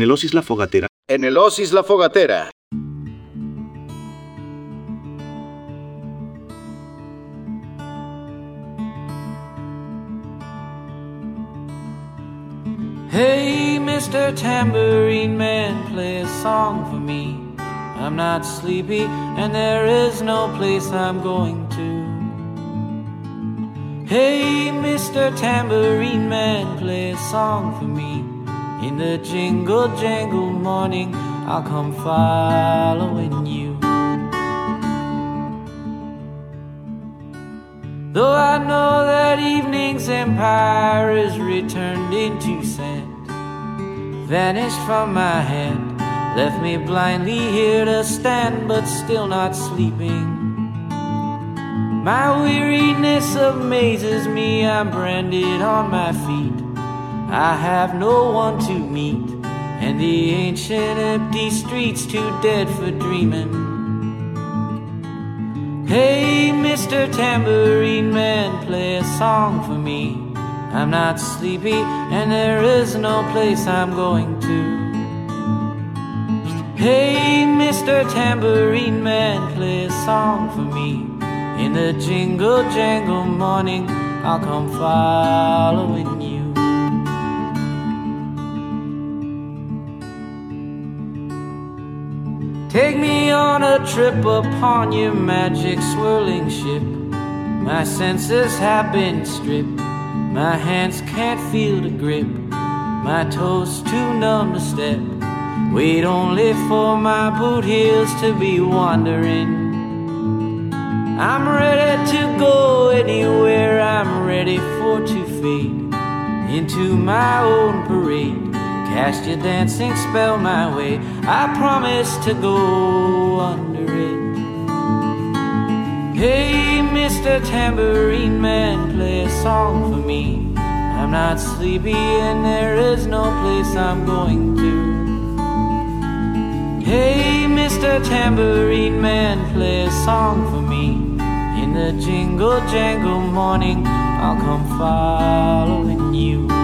En el Oasis La Fogatera. En el Oasis La Fogatera. Hey, Mr. Tambourine Man, play a song for me. I'm not sleepy, and there is no place I'm going to. Hey, Mr. Tambourine Man, play a song for me. In the jingle jangle morning, I'll come following you. Though I know that evening's empire is returned into sand, vanished from my hand, left me blindly here to stand, but still not sleeping. My weariness amazes me, I'm branded on my feet. I have no one to meet, and the ancient empty streets too dead for dreaming. Hey, Mr. Tambourine Man, play a song for me. I'm not sleepy, and there is no place I'm going to. Hey, Mr. Tambourine Man, play a song for me. In the jingle jangle morning, I'll come following Take me on a trip upon your magic swirling ship. My senses have been stripped. My hands can't feel the grip. My toes too numb to step. Wait only for my boot heels to be wandering. I'm ready to go anywhere. I'm ready for to fade into my own parade. Cast your dancing spell my way. I promise to go under it. Hey, Mr. Tambourine Man, play a song for me. I'm not sleepy and there is no place I'm going to. Hey, Mr. Tambourine Man, play a song for me. In the jingle jangle morning, I'll come following you.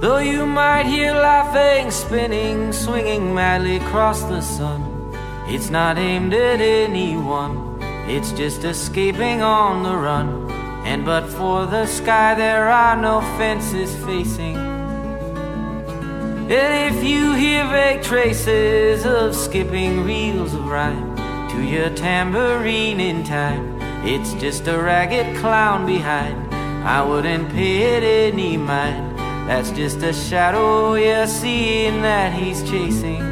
Though you might hear laughing, spinning, swinging madly across the sun, it's not aimed at anyone, it's just escaping on the run. And but for the sky, there are no fences facing. And if you hear vague traces of skipping reels of rhyme to your tambourine in time, it's just a ragged clown behind. I wouldn't pay it any mind. That's just a shadow you're seeing that he's chasing.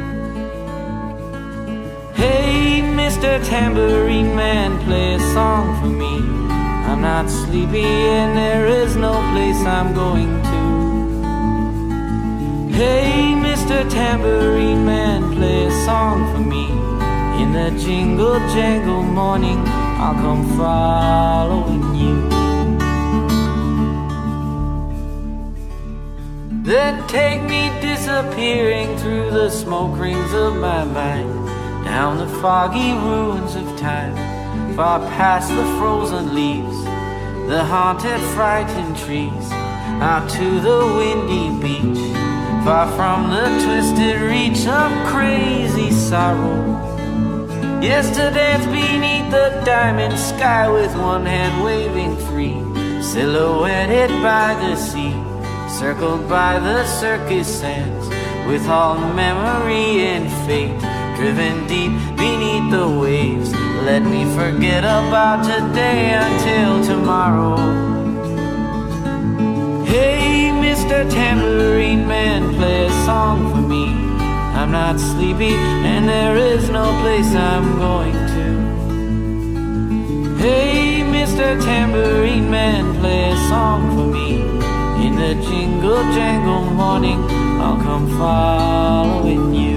Hey, Mr. Tambourine Man, play a song for me. I'm not sleepy and there is no place I'm going to. Hey, Mr. Tambourine Man, play a song for me. In the jingle jangle morning, I'll come following you. Then take me disappearing through the smoke rings of my mind, down the foggy ruins of time, far past the frozen leaves, the haunted, frightened trees, out to the windy beach, far from the twisted reach of crazy sorrow. Yes, to dance beneath the diamond sky with one hand waving free, silhouetted by the sea circled by the circus sands, with all memory and fate driven deep beneath the waves. Let me forget about today until tomorrow. Hey, Mr. Tambourine Man, play a song for me. I'm not sleepy, and there is no place I'm going to. Hey, Mr. Tambourine Man, play a song for me. In the jingle jangle morning, I'll come following you.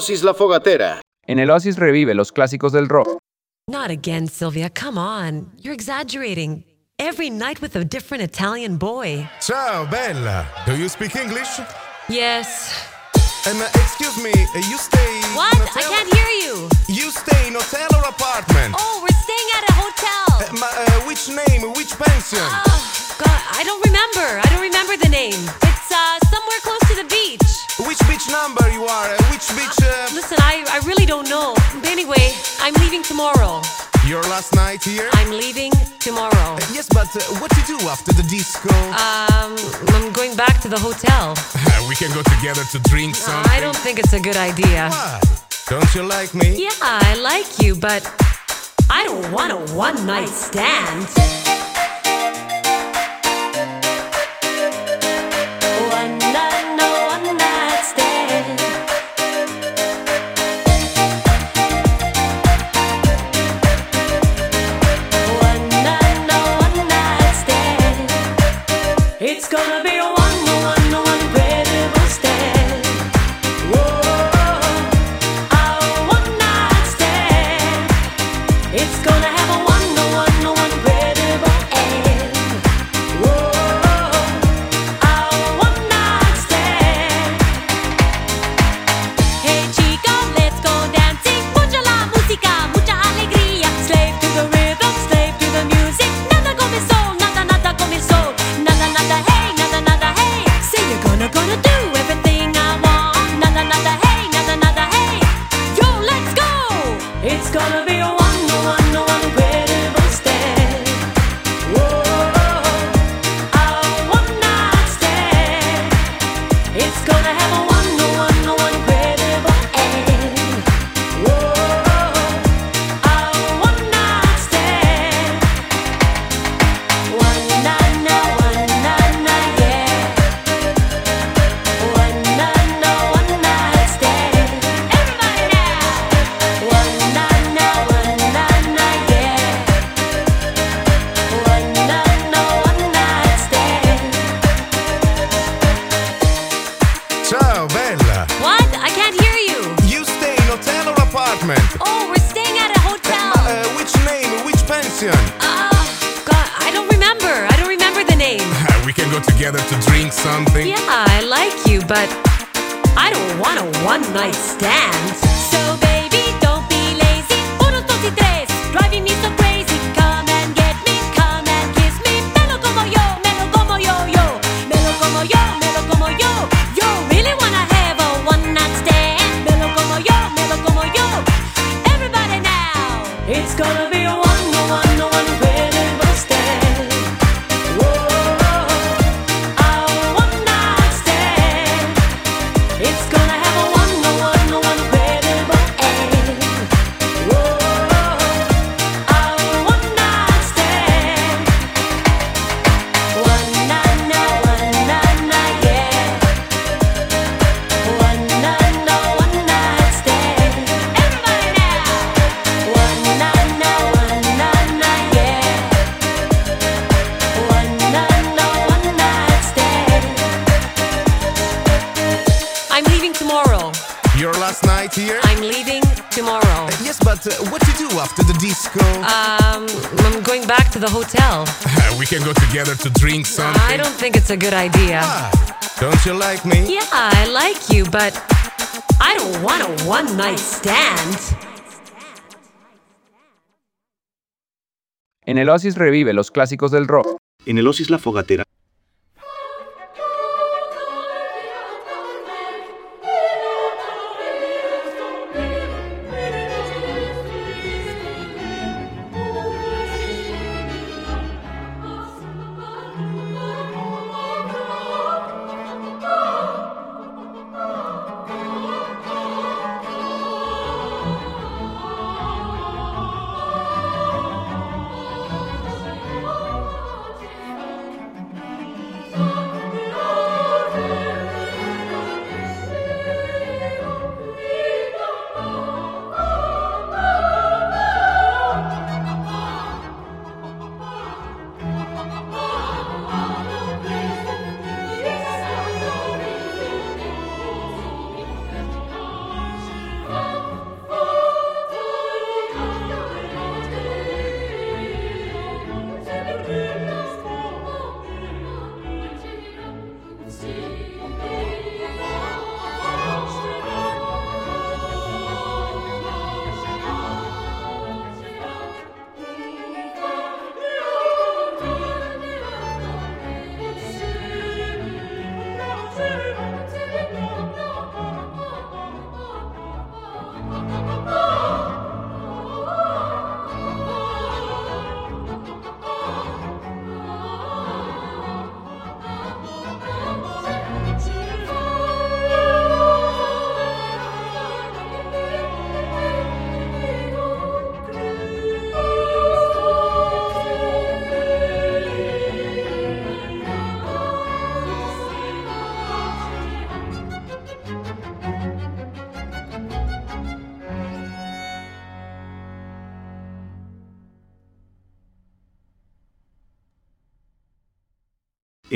Oasis La Fogatera. En el Oasis revive los clásicos del rock. Not again, Sylvia. Come on. You're exaggerating. Every night with a different Italian boy. Ciao, Bella. Do you speak English? Yes. Um, excuse me, uh, you stay. What? in I hotel- can't hear you. You stay in hotel or apartment? Oh, we're staying at a hotel. Uh, ma- uh, which name? Which pension? Oh, God, I don't remember. I don't remember the name. It's uh, somewhere close to the beach. Which beach number you are? Uh, which beach? Uh, Listen, I, I really don't know. But anyway, I'm leaving tomorrow. your last night here? I'm leaving tomorrow. yes, but uh, what you do after the disco? Um, I'm going back to the hotel. we can go together to drink something. I don't think it's a good idea. Why? Don't you like me? Yeah, I like you, but I don't want a one night stand. Gonna be A good idea. Why? Don't you like me? Yeah, I like you, but I don't want a one night stand. En el Oasis revive los clásicos del rock. En el Oasis La Fogatera.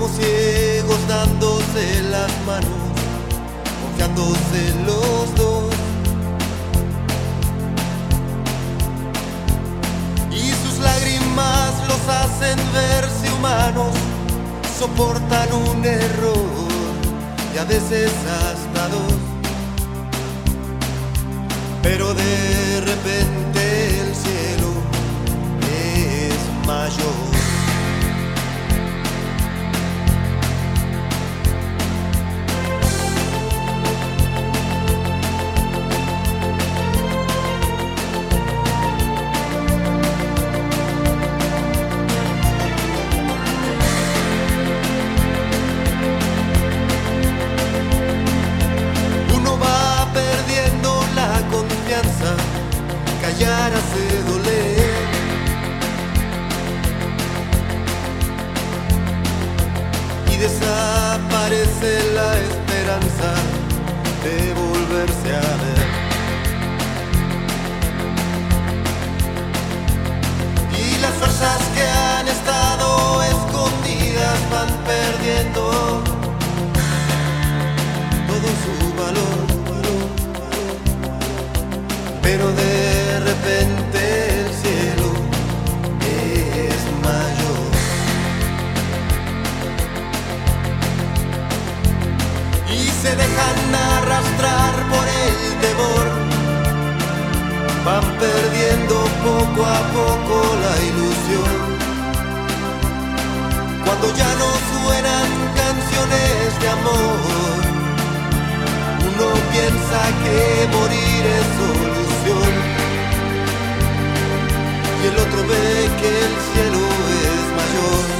Como ciegos dándose las manos, confiándose los dos. Y sus lágrimas los hacen verse humanos, soportan un error y a veces hasta dos. Pero de repente el cielo es mayor. La ilusión. Cuando ya no suenan canciones de amor uno piensa que morir es solución y el otro ve que el cielo es mayor.